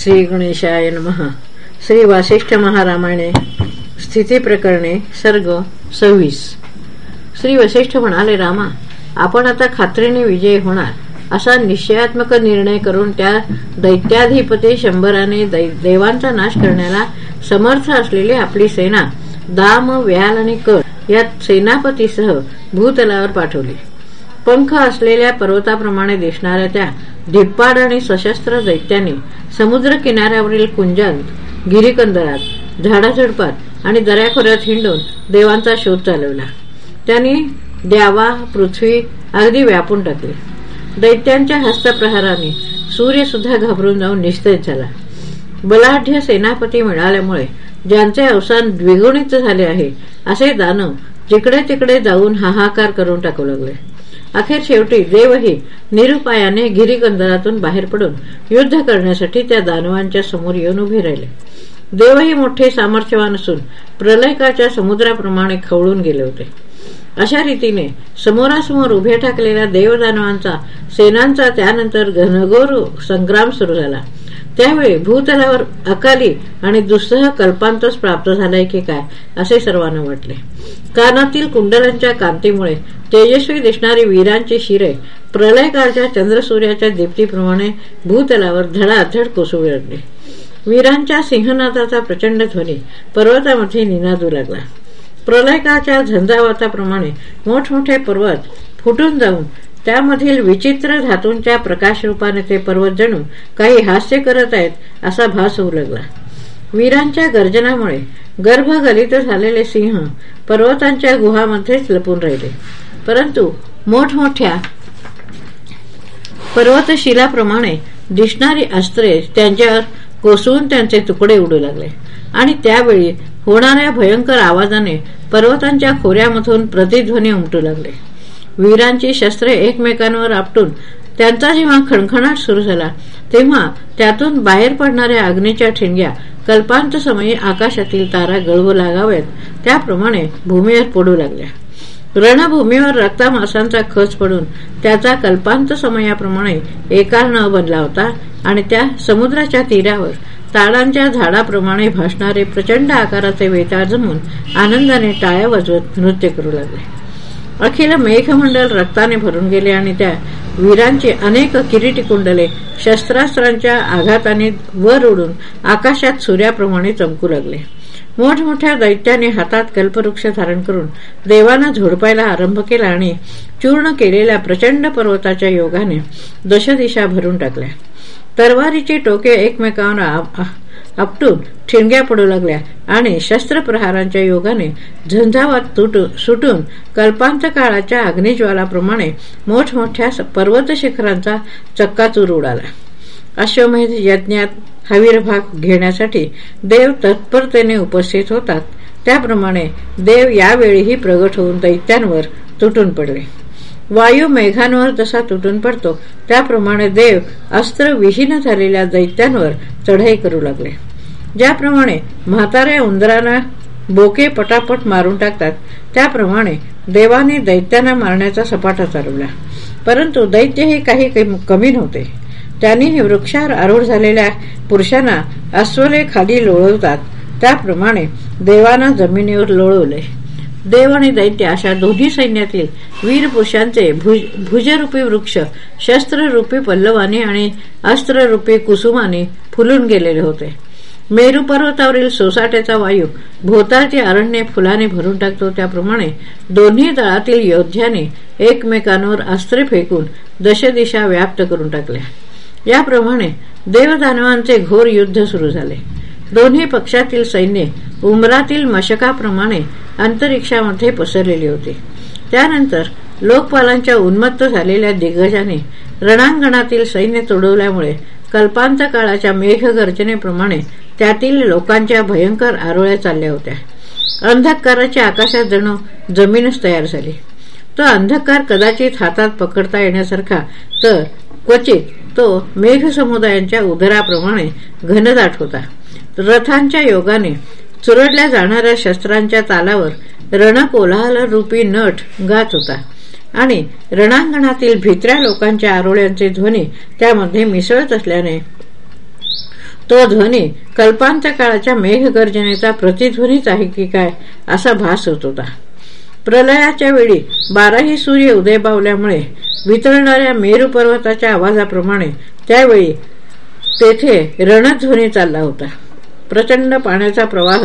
श्री गणेशाय महा श्री वासिष्ठ महारामायणे स्थिती प्रकरणे सर्ग सव्वीस. श्री वसिष्ठ म्हणाले रामा आपण आता खात्रीने विजय होणार. असा निश्चयात्मक निर्णय करून त्या दैत्याधिपती शंभराने देवांचा नाश करण्याला समर्थ असलेली आपली सेना दाम व्याल आणि कर या सेनापतीसह भूतलावर पाठवली. पंख असलेल्या पर्वताप्रमाणे दिसणाऱ्या त्या धिप्पाड आणि सशस्त्र दैत्याने समुद्र किनाऱ्यावरील कुंजांत गिरीकंदरात झाडाझडपात आणि दऱ्याखोऱ्यात हिंडून देवांचा शोध चालवला. त्यांनी द्यावा पृथ्वी अगदी व्यापून टाकली. दैत्यांच्या हस्तप्रहाराने सूर्य सुद्धा घाबरून जाऊन निस्तेज झाला. बलाढ्य सेनापती मिळाल्यामुळे ज्यांचे अवसान द्विगुणित झाले आहे असे दानव जिकडे तिकडे जाऊन हाहाकार करून टाकू लागले. अखेर शेवटी देवही निरुपायाने गिरीकंदरातून बाहेर पडून युद्ध करण्यासाठी त्या दानवांच्या समोर येऊन उभे राहिले. देवही मोठे सामर्थ्यवान असून प्रलयकाच्या समुद्राप्रमाणे खवळून गेले होते. अशा रीतीने समोरासमोर उभे टाकलेल्या देवदानवांचा सेनांचा त्यानंतर घनघोर संग्राम सुरू झाला. त्यावेळी भूतलावर अकाली आणि दुस्सह कल्पांतच प्राप्त झालाय की काय असे सर्वांना वाटले. कानातील कुंडलांच्या कांतीमुळे तेजस्वी दिसणारी वीरांची शिरे प्रलयकाळच्या चंद्रसूर्याच्या दीप्तीप्रमाणे भूतलावर धडाधड कोसळू लागले. वीरांच्या सिंहनाथाचा प्रचंड ध्वनी पर्वतामध्ये निनादू लागला. प्रलयकाच्या झंझावाताप्रमाणे मोठमोठे पर्वत फुटून जाऊन त्यामधील विचित्र धातूंच्या प्रकाशरूपाने ते पर्वत जणू काही हास्य करत आहेत असा भास होऊ लागला. वीरांच्या गर्जनामुळे गर्भगलित झालेले सिंह पर्वतांच्या गुहामध्येच लपून राहिले. परंतु मोठमोठ्या पर्वतशिलाप्रमाणे दिसणारी अस्त्रे त्यांच्यावर कोसळून त्यांचे तुकडे उडू लागले. आणि त्यावेळी होणाऱ्या भयंकर आवाजाने पर्वतांच्या खोऱ्यामधून प्रतिध्वनी उमटू लागले. वीरांची शस्त्रे एकमेकांवर आपटून त्यांचा जेव्हा खणखणाट सुरू झाला तेव्हा त्यातून बाहेर पडणाऱ्या अग्नीच्या ठिणग्या कल्पांत समयी आकाशातील तारा गळवू लागाव्यात. त्याप्रमाणे भूमीवर पडू लागल्या. रणभूमीवर रक्तामासांचा खच पडून त्याचा कल्पांत समयाप्रमाणे एकार न बनला होता आणि त्या समुद्राच्या तीरावर ताडांच्या झाडाप्रमाणे भासणारे प्रचंड आकाराचे वेताळ जमून आनंदाने टाळ्या वाजवत नृत्य करू लागले. अखिल मेघमंडल रक्ताने भरून गेले आणि त्या वीरांची अनेक किरीटी कुंडले शस्त्रास्त्रांच्या आघाताने वर उडून आकाशात सूर्याप्रमाणे चमकू लागले. मोठमोठ्या दैत्याने हातात कल्पवृक्ष धारण करून देवानं झोडपायला आरंभ केला आणि चूर्ण केलेल्या प्रचंड पर्वताच्या योगाने दशदिशा भरून टाकल्या. तरवारीची टोके एकमेकांवर आपटून ठिणग्या पडू लागल्या आणि शस्त्रप्रहारांच्या योगाने झंझावात सुटून कल्पांत काळाच्या अग्निज्वालाप्रमाणे मोठमोठ्या पर्वत शिखरांचा चक्काचूर उडाला. अश्वमेध यज्ञात हवीर भाग घेण्यासाठी देव तत्परतेने उपस्थित होतात. त्याप्रमाणे देव यावेळीही प्रगट होऊन दैत्यांवर तुटून पडले. वायू मेघांवर जसा तुटून पडतो. त्याप्रमाणे देव अस्त्रविहीन झालेल्या दैत्यांवर चढाई करू लागले. ज्याप्रमाणे म्हाताऱ्या उंदरांना बोके पटापट मारून टाकतात त्याप्रमाणे देवाने दैत्यांना मारण्याचा सपाटा चालवला. परंतु दैत्य हे काही कमी नव्हते. त्यांनी वृक्षावर आरूढ झालेल्या पुरुषांना अस्वले खाली लोळवतात. त्याप्रमाणे देवाना जमिनीवर लोळवले. देव आणि दैत्य अशा दोन्ही सैन्यातील वीर पुरुषांचे भुजरूपी वृक्ष शस्त्ररूपी पल्लवाने आणि अस्त्ररूपी कुसुमाने फुलून गेलेले होते. मेरू पर्वतावरील सोसाट्याचा वायू भोवतालचे अरण्य फुलाने भरून टाकतो. त्याप्रमाणे दोन्ही दळातील योद्ध्याने एकमेकांवर अस्त्रे फेकून दशदिशा व्याप्त करून टाकल्या. याप्रमाणे देवदानवांचे घोर युद्ध सुरू झाले. दोन्ही पक्षातील सैन्य उमरातील मशकाप्रमाणे अंतरिक्षामध्ये पसरलेली होती. त्यानंतर लोकपालांच्या उन्मत्त झालेल्या दिग्गजाने रणांगणातील सैन्य तुडवल्यामुळे कल्पांत काळाच्या मेघगर्जनेप्रमाणे त्यातील लोकांच्या भयंकर आरोळ्या चालल्या होत्या. अंधकाराच्या आकाशात जणू जमीनच तयार झाली. तो अंधकार कदाचित हातात पकडता येण्यासारखा तर क्वचित तो मेघ समुदायांच्या उदराप्रमाणे घनदाट होता. रथांच्या योगाने चुरडल्या जाणाऱ्या शस्त्रांच्या तालावर रणकोलाहल रूपी नट गात होता. आणि रणांगणातील भित्र्या लोकांच्या आरोळ्यांचे ध्वनी त्यामध्ये मिसळत असल्याने तो ध्वनी कल्पांत काळाच्या मेघगर्जनेचा प्रतिध्वनीच आहे की काय असा भास होत होता. प्रलयाच्या वेळी बाराही सूर्य उदय पावल्यामुळे वितळणाऱ्या मेरू पर्वताच्या आवाजाप्रमाणे त्यावेळी तेथे रणध्वनी चालला होता. प्रचंड पाण्याचा प्रवाह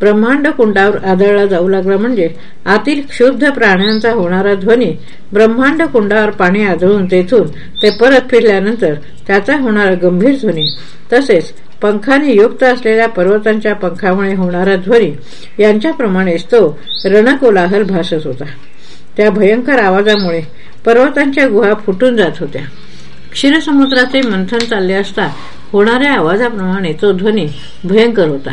ब्रह्मांड कुंडावर आदळला जाऊ लागला म्हणजे आतील क्षुब्ध प्राण्यांचा होणारा ध्वनी ब्रह्मांड कुंडावर पाणी आदळून तेथून ते परत फिरल्यानंतर त्याचा होणारा गंभीर ध्वनी तसेच पंखाने युक्त असलेल्या पर्वतांच्या पंखामुळे होणारा ध्वनी यांच्याप्रमाणेच तो रणकोलाहल भासत होता. त्या भयंकर आवाजामुळे पर्वतांच्या गुहा फुटून जात होत्या. क्षीरसमुद्राचे मंथन चालले असता होणाऱ्या आवाजाप्रमाणे तो ध्वनी भयंकर होता.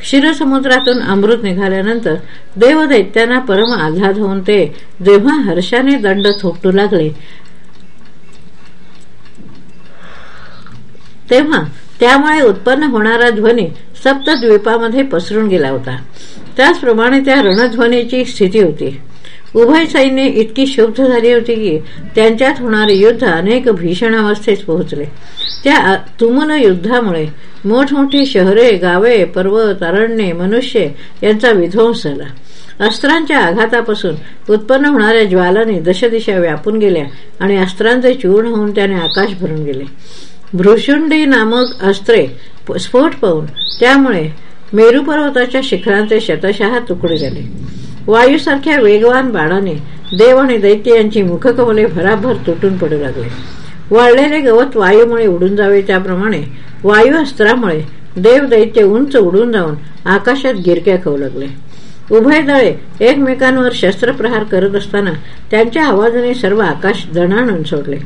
क्षीरसमुद्रातून अमृत निघाल्यानंतर देवदैत्यांना परम आल्हाद होऊन ते जेव्हा हर्षाने दंड थोपटू लागले तेव्हा त्यामुळे उत्पन्न होणारा ध्वनी सप्तद्वीपामध्ये पसरून गेला होता. त्याचप्रमाणे त्या रणध्वनीची स्थिती होती. उभय सैन्य इतकी शुद्ध झाली होती की त्यांच्यात होणारे युद्ध अनेक भीषण अवस्थेत पोहोचले. त्या तुमन युद्धामुळे मोठमोठी शहरे गावे पर्वत अरण्ये मनुष्य यांचा विध्वंस झाला. अस्त्रांच्या आघातापासून उत्पन्न होणाऱ्या ज्वालाने दशदिशा व्यापून गेल्या आणि अस्त्रांचे चूर्ण होऊन त्याने आकाश भरून गेले. भ्रुशुंडी नामक अस्त्रे स्फोट पाहून त्यामुळे मेरू पर्वताच्या शिखरांचे शतशहा तुकडे झाले. वायूसारख्या वेगवान बाणाने देव आणि दैत्य यांची मुखकमले भराभर तुटून पडू लागले. वाळलेले गवत वायूमुळे उडून जावे त्याप्रमाणे वायू अस्त्रामुळे देव दैत्य उंच उडून जाऊन आकाशात गिरक्या खाऊ लागले. उभय दळे एकमेकांवर शस्त्रप्रहार करत असताना त्यांच्या आवाजाने सर्व आकाश दणाणून सोडले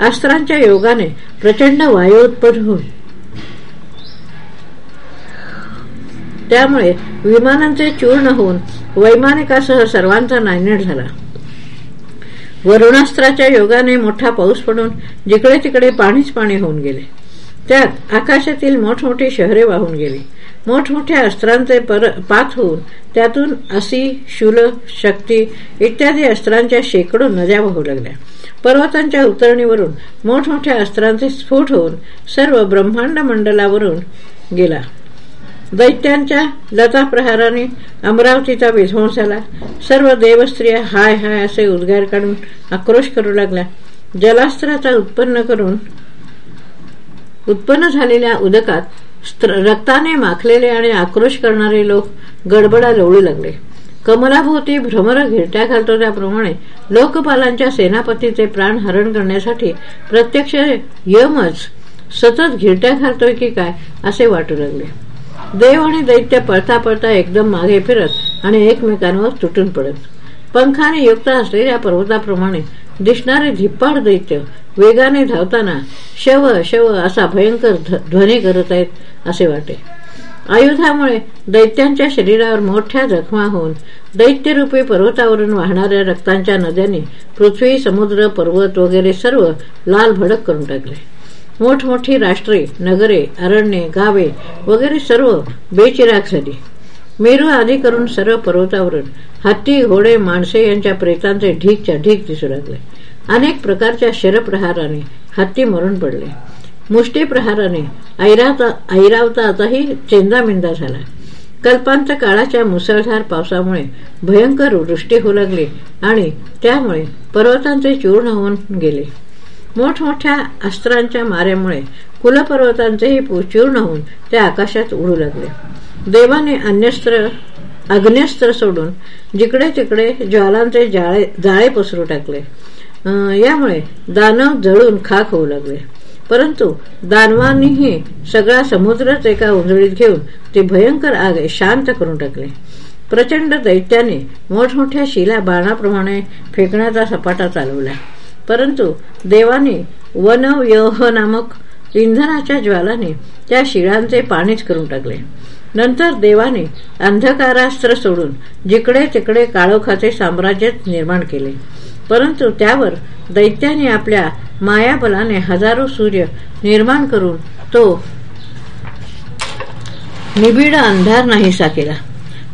अस्त्रांच्या योगाने प्रचंड वायू उत्पन्न होईल. त्यामुळे विमानांचे चूर्ण होऊन वैमानिकासह सर्वांचा नायनाट झाला. वरुणास्त्राच्या योगाने मोठा पाऊस पडून जिकडे तिकडे पाणीच पाणी होऊन गेले. त्यात आकाशातील मोठमोठी शहरे वाहून गेली. मोठमोठ्या अस्त्रांचे पात होऊन त्यातून असी शूल शक्ती इत्यादी अस्त्रांच्या शेकडो नद्या वाहू लागल्या. पर्वतांच्या उतरणीवरून मोठमोठ्या अस्त्रांचे स्फोट होऊन सर्व ब्रह्मांड मंडलावरून गेला. दैत्यांच्या लता प्रहाराने अमरावतीचा विध्वंस झाला. सर्व देवस्त्रिया हाय हाय असे उद्गार काढून आक्रोश करू लागल्या. जलास्त्राचा उत्पन्न करून उत्पन्न झालेल्या उदकात रक्ताने माखलेले आणि आक्रोश करणारे लोक गडबडा लोळू लागले. कमलाभोवती भ्रमर घिरट्या घालतो त्याप्रमाणे लोकपालांच्या सेनापतीचे प्राण हरण करण्यासाठी प्रत्यक्ष यमच सतत घिरट्या घालतोय की काय असे वाटू लागले. देव आणि दैत्य पळता पळता एकदम मागे फिरत आणि एकमेकांवर तुटून पडत. पंखाने युक्त असलेल्या पर्वताप्रमाणे दिसणारे धिप्पाड दैत्य वेगाने धावताना शव शव असा भयंकर ध्वनी करत आहेत असे वाटे. आयुधामुळे दैत्यांच्या शरीरावर मोठ्या जखमा होऊन दैत्यरूपी पर्वतावरून वाहणाऱ्या रक्तांच्या नद्यांनी पृथ्वी समुद्र पर्वत वगैरे सर्व लाल भडक करून टाकले. मोठमोठी राष्ट्रे नगरे अरण्ये गावे वगैरे सर्व बेचिराग झाली मेरू आदी करून सर्व पर्वतावरून हत्ती घोडे माणसे यांच्या प्रेतांचे ढीकच्या ढीक दिसू लागले. अनेक प्रकारच्या शरप्रहाराने हत्ती मरून पडले. मुष्टीप्रहाराने ऐरावताचाही चेंदामेंदा झाला. कल्पांत काळाच्या मुसळधार पावसामुळे भयंकर वृष्टी होऊ लागली आणि त्यामुळे पर्वतांचे चूर्ण होऊन गेले. मोठमोठ्या अस्त्रांच्या माऱ्यामुळे कुलपर्वतांचेही चूर्ण होऊन ते आकाशात उडू लागले. देवाने अन्यस्त्र अग्न्यस्त्र सोडून जिकडे तिकडे ज्वालांचे जाळे जाळे पसरू टाकले. यामुळे दानव जळून खाक होऊ लागले. परंतु दानवांनीही सगळा समुद्रच एका उंजळीत घेऊन ते भयंकर आग शांत करून टाकले. प्रचंड दैत्याने मोठमोठ्या शिला बाणाप्रमाणे फेकण्याचा सपाटा चालवला. परंतु देवाने वनव्यह नामक इंधनाच्या ज्वालाने त्या शिळांचे पाणीच करून टाकले. नंतर देवाने अंधकारास्त्र सोडून जिकडे तिकडे काळोखाचे साम्राज्य निर्माण केले. परंतु त्यावर दैत्याने आपल्या मायाबलाने हजारो सूर्य निर्माण करून तो निबिड अंधार नाहीसा केला.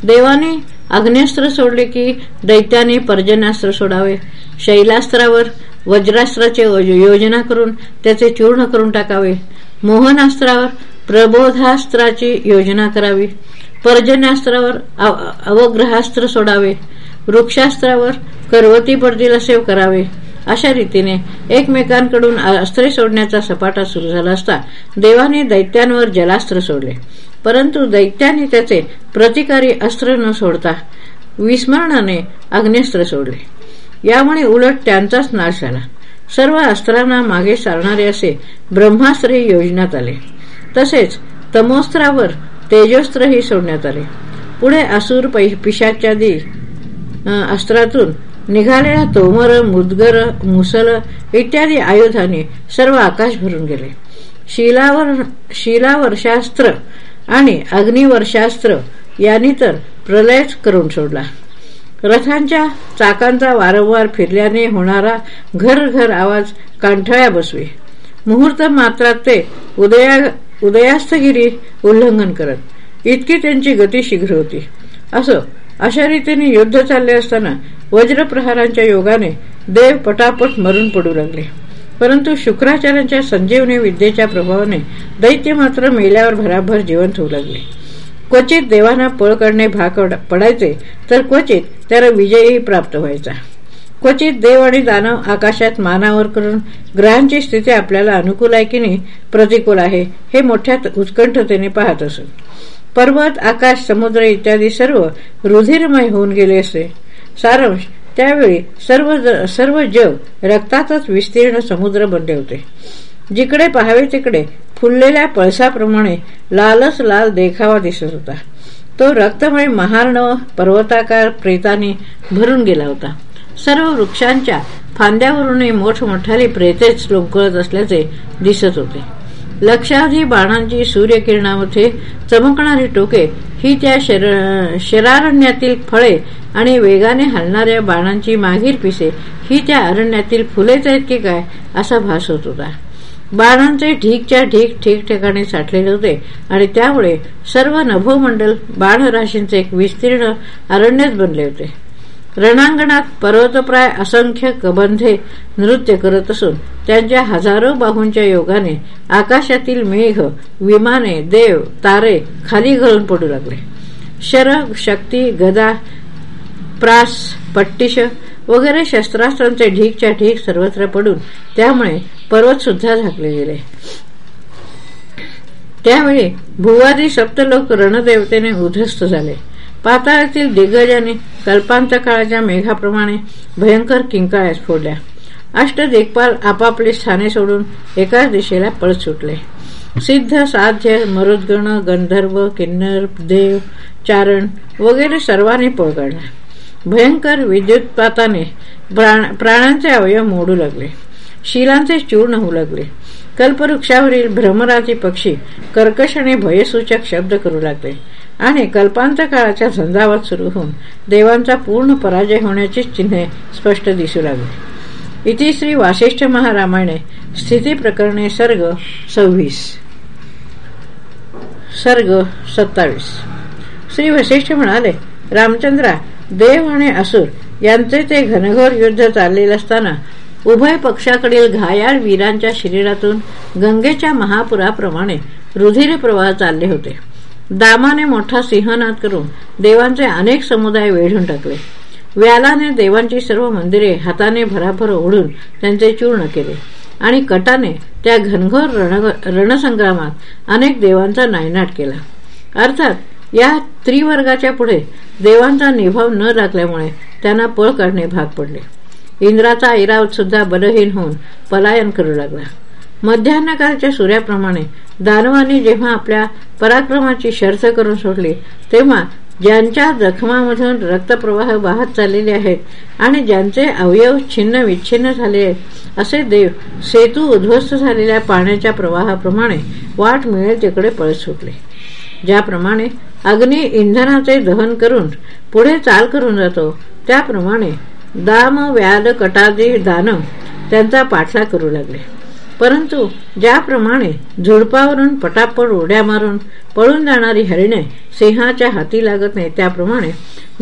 देवाने अग्नेस्त्र सोडले की दैत्याने पर्जनास्त्र सोडावे. शैलास्त्रावर वज्रास्त्राचे योजना करून त्याचे चूर्ण करून टाकावे. मोहनास्त्रावर प्रबोधास्त्राची योजना करावी. पर्जन्यास्त्रावर अवग्रहास्त्र सोडावे. वृक्षास्त्रावर करवती पडदीला सेव करावे. अशा रीतीने एकमेकांकडून अस्त्रे सोडण्याचा सपाटा सुरू झाला असता देवाने दैत्यांवर जलास्त्र सोडले. परंतु दैत्याने त्याचे प्रतिकारी अस्त्र न सोडता विस्मरणाने अग्नेस्त्र सोडले. यामुळे उलट त्यांचाच नाश झाला. सर्व अस्त्रांना मागे सारणारे असे ब्रह्मास्त्र योजण्यात आले. तसेच तमोस्त्रावर तेजोस्त्रही सोडण्यात आले. पुढे असुर पिशाच्यादी अस्त्रातून निघालेल्या तोमर मुदगर मुसल इत्यादी आयुधाने सर्व आकाश भरून गेले. शिलावर शिलावर्षास्त्र आणि अग्निवर्षास्त्र यांनी तर प्रलयच करून सोडला. रथांच्या चाकांचा वारंवार फिरल्याने होणारा घर घर आवाज कांठळ्या बसवे. मुहूर्त मात्रात ते उदया उदयास्तगिरी उल्लंघन करत. इतकी त्यांची गती शीघ्र होती. असं अशा रीतीने युद्ध चालले असताना वज्रप्रहारांच्या योगाने देव पटापट मरून पडू लागले. परंतु शुक्राचार्यांच्या संजीवनी विद्येच्या प्रभावाने दैत्य मात्र मेल्यावर भराभर जिवंत होऊ लागले. क्वचित देवांना पळ काढणे भाग पडायचे तर क्वचित त्याला विजयही प्राप्त व्हायचा. क्वचित देव आणि दानव आकाशात मानावर करून ग्रहांची स्थिती आपल्याला अनुकूल आहे की नाही प्रतिकूल आहे हे मोठ्या उत्कंठतेने पाहत असत. पर्वत आकाश समुद्र इत्यादी सर्व रुधिरमय होऊन गेले असे सारांश त्यावेळी सर्व सर्व जग रक्तातच विस्तीर्ण समुद्र बनले होते. जिकडे पाहावे तिकडे फुललेल्या पळसाप्रमाणे लालच लाल देखावा दिसत होता. तो रक्तमय महार्णव पर्वताकार प्रेताने भरून गेला होता. सर्व वृक्षांच्या फांद्यावरूनही मोठमोठाली प्रेतेच लोंकळत असल्याचे दिसत होते. लक्षाधी बाणांची सूर्यकिरणामध्ये चमकणारी टोके ही त्या शरारण्यातील फळे आणि वेगाने हलणाऱ्या बाणांची मागीर पिसे ही त्या अरण्यातील फुलेच आहेत की काय असा भास होत होता. बाणांचे ढीकच्या ढीक ठिकठिकाणी साठलेले होते आणि त्यामुळे सर्व नभोमंडल बाणराशींचे एक विस्तीर्ण अरण्यच बनले होते. रणांगणात पर्वतप्राय असंख्य कबंधे नृत्य करत असून त्यांच्या हजारो बाहूंच्या योगाने आकाशातील मेघ विमाने देव तारे खाली घालून पडू लागले. शर शक्ती गदा प्रास पट्टिश वगैरे शस्त्रास्त्रांचे ढीकच्या ढीक सर्वत्र पडून त्यामुळे पर्वत सुद्धा झाकले गेले. त्यावेळी भुवादी सप्तलोक रणदेवतेने उद्धस्त झाले. पाताळातील दिग्गजाने कल्पांत काळाच्या मेघाप्रमाणे भयंकर किंकाळ्यास फोडल्या. अष्टदेखपाल आपापले आपापली स्थाने सोडून एकाच दिशेला पळ सुटले. सिद्ध साध्य मरुद्गण गंधर्व किन्नर देव चारण वगैरे सर्वांनी पळ काढला भयंकर विद्युतपाताने प्राणांचे अवयव मोडू लागले. शिलांचे चूर्ण होऊ लागले कल्पवृक्षावरील भ्रमराजी पक्षी कर्कशने भयसूचक शब्द करू लागले. आणि कल्पांत काळाच्या झंझावात सुरू होऊन देवांचा पूर्ण पराजय होण्याची चिन्हे स्पष्ट दिसू लागले. इति श्री वासिष्ठ महारामायणे स्थिती प्रकरणे सर्ग सव्वीस. सर्ग सत्तावीस. श्री वशिष्ठ म्हणाले रामचंद्रा देव आणि असुर यांचे ते घनघोर युद्ध चाललेले असताना उभय पक्षाकडील घायाळ वीरांच्या शरीरातून गंगेच्या महापुराप्रमाणे रुधिर प्रवाह चालले होते. दामाने मोठा सिंहनाद करून देवांचे अनेक समुदाय वेढून टाकले. व्यालाने देवांची सर्व मंदिरे हाताने भराभर ओढून त्यांचे चूर्ण केले आणि कटाने त्या घनघोर रणसंग्रामात अनेक देवांचा नायनाट केला. अर्थात या त्रिवर्गाच्या पुढे देवांचा निभाव न राखल्यामुळे त्यांना पळ काढणे भाग पडले. इंद्राचा ऐरावत सुद्धा बलहीन होऊन पलायन करू लागला. मध्यान्हकाळच्या सूर्याप्रमाणे दानवांनी जेव्हा आपल्या पराक्रमाची शर्थ करून सोडली तेव्हा ज्यांच्या जखमामधून रक्तप्रवाह वाहत चाललेले आहेत आणि ज्यांचे अवयव छिन्न विच्छिन्न झाले आहेत असे देव सेतू उद्ध्वस्त झालेल्या पाण्याच्या प्रवाहाप्रमाणे वाट मिळेल तिकडे पळत सुटले. ज्याप्रमाणे अग्नी इंधनाचे दहन करून पुढे चाल करून जातो त्याप्रमाणे दाम व्याल कटादी दान त्यांचा पाठला करू लागले. परंतु ज्याप्रमाणे झुडपावरून पटापट उड्या मारून पळून जाणारी हरिणे सिंहाच्या हाती लागत नाही त्याप्रमाणे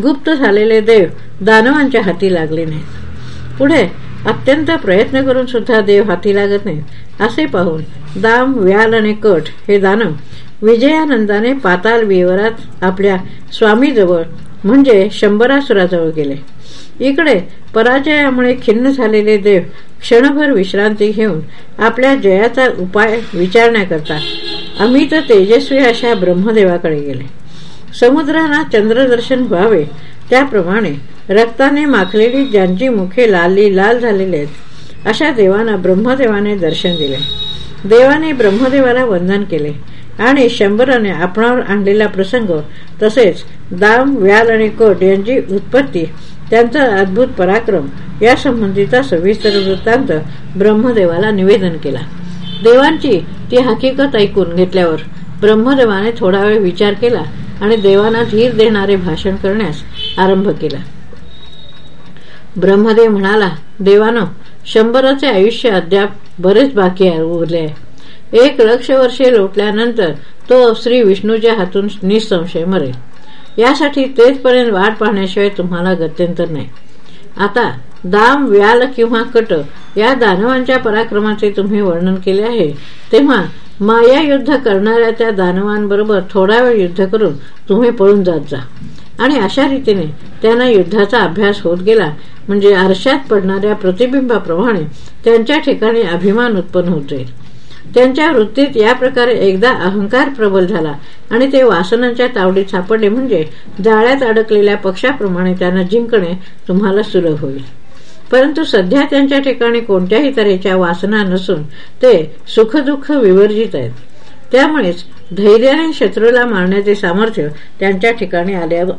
गुप्त झालेले देव दानवांच्या हाती लागले नाहीत. पुढे अत्यंत प्रयत्न करून सुद्धा देव हाती लागत नाहीत. असे पाहून दाम व्याल आणि कट हे दानव विजयानंदाने पाताल विवरात आपल्या स्वामीजवळ म्हणजे शंभरासुराजवळ गेले. इकडे पराजयामुळे खिन्न झालेले देव क्षणभर विश्रांती घेऊन आपल्या जयाचा उपाय विचारण्याकरता अमित तेजस्वी अशा ब्रह्मदेवाकडे गेले. समुद्राला चंद्रदर्शन व्हावे त्याप्रमाणे रक्ताने माखलेली ज्यांची मुखे लाली लाल झालेली आहेत अशा देवांना ब्रह्मदेवाने दर्शन दिले. देवाने ब्रह्मदेवाला वंदन केले आणि शंभराने आपणावर आणलेला प्रसंग तसेच दाम व्याल आणि कट यांची उत्पत्ती त्यांचा अद्भुत पराक्रम या संबंधीचा सविस्तर वृत्तांत ब्रह्मदेवाला निवेदन केला. देवांची ती हकीकत ऐकून घेतल्यावर ब्रह्मदेवाने थोडा वेळ विचार केला आणि देवांना धीर देणारे भाषण करण्यास आरंभ केला. ब्रह्मदेव म्हणाला देवानं शंभराचे आयुष्य अद्याप बरेच बाकी उरले एक लक्ष वर्षे लोटल्यानंतर तो श्री विष्णूच्या हातून निसंशय मरेल. यासाठी तेचपर्यंत वाट पाहण्याशिवाय तुम्हाला गत्यंतर नाही. आता दाम व्याल किंवा कट या दानवांच्या पराक्रमाचे तुम्ही वर्णन केले आहे. तेव्हा माया युद्ध करणाऱ्या त्या दानवांबरोबर थोडा वेळ युद्ध करून तुम्ही पळून जात जा. आणि अशा रीतीने त्यांना युद्धाचा अभ्यास होत गेला. म्हणजे आरशात पडणाऱ्या प्रतिबिंबाप्रमाणे त्यांच्या ठिकाणी अभिमान उत्पन्न होत. जाईल त्यांच्या वृत्तीत या प्रकारे एकदा अहंकार प्रबल झाला आणि ते वासनांच्या तावडीत सापडले म्हणजे जाळ्यात अडकलेल्या पक्षाप्रमाणे त्यांना जिंकणे तुम्हाला सुलभ होईल. परंतु सध्या त्यांच्या ठिकाणी कोणत्याही तऱ्हेच्या वासना नसून ते सुखदुःख विवर्जित आहेत. त्यामुळेच धैर्याने शत्रूला मारण्याचे सामर्थ्य त्यांच्या ठिकाणी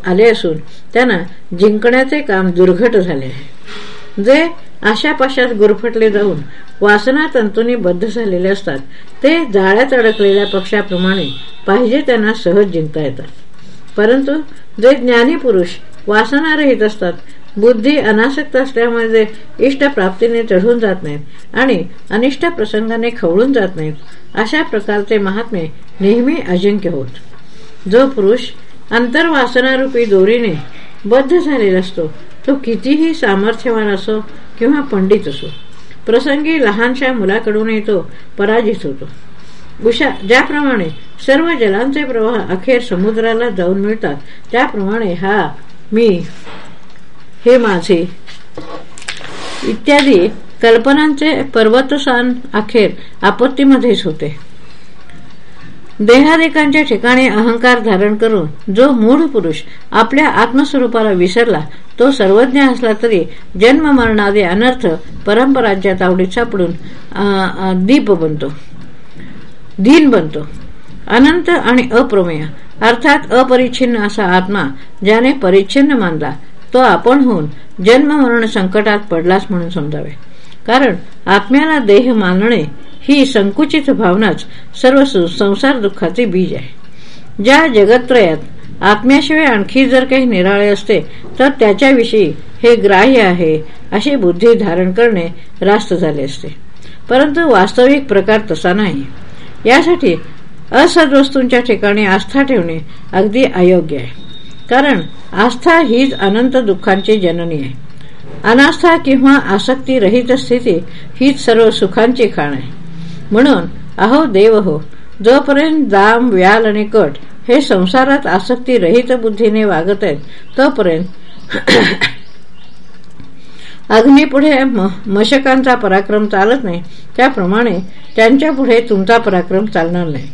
आले असून त्यांना जिंकण्याचे काम दुर्घट झाले आहे. जे आशापाशात गुरफटले जाऊन वासना तंतूंनी बद्ध झालेले असतात ते जाळ्यात अडकलेल्या पक्षाप्रमाणे पाहिजे त्यांना सहज जिंकता येतात. परंतु जे ज्ञानी पुरुष वासनारहित असतात बुद्धी अनासक्त असल्यामुळे जे इष्टप्राप्तीने चढून जात नाहीत आणि अनिष्ट प्रसंगाने खवळून जात नाहीत अशा प्रकारचे महात्मे नेहमी अजिंक्य होत. जो पुरुष अंतर्वासनारूपी दोरीने बद्ध झालेला असतो तो कितीही सामर्थ्यवान असो किंवा पंडित असो प्रसंगी लहानशा मुलाकडूनही तो पराजित होतो. उषा ज्याप्रमाणे सर्व जलांचे प्रवाह अखेर समुद्राला जाऊन मिळतात त्याप्रमाणे हा मी हे माझे इत्यादी कल्पनांचे पर्वतसान अखेर आपत्तीमध्येच होते. देहादेकांच्या ठिकाणी अहंकार धारण करून जो मूढ पुरुष आपल्या आत्मस्वरूपाला विसरला तो सर्वज्ञ असला तरी जन्म मरणादे अनर्थ परंपराज्यात आवडीत सापडून दीप बनतो. दीन बनतो. अनंत आणि अप्रमेय अर्थात अपरिच्छिन्न असा आत्मा ज्याने परिच्छिन्न मानला तो आपण होऊन जन्म मरण संकटात पडलाच म्हणून समजावे. कारण आत्म्याला देह मानणे ही संकुचित भावनाच सर्व संसार दुःखाचे बीज आहे. ज्या जगत्रयात आत्म्याशिवाय आणखी जर काही निराळे असते तर त्याच्याविषयी हे ग्राह्य आहे अशी बुद्धी धारण करणे रास्त झाले असते. परंतु वास्तविक प्रकार तसा नाही. यासाठी असद्वस्तूंच्या ठिकाणी आस्था ठेवणे अगदी अयोग्य आहे. कारण आस्था हीच अनंत दुःखांची जननी आहे. अनास्था किंवा आसक्ती रहित स्थिती हीच सर्व सुखांची खाण आहे. म्हणून अहो देव हो जोपर्यंत दाम व्याल आणि कट हे संसारात आसक्ती रहित बुद्धीने वागत आहेत तोपर्यंत अग्नीपुढे मशकांचा पराक्रम चालत नाही. त्याप्रमाणे त्यांच्या पुढे तुमचा पराक्रम चालणार नाही.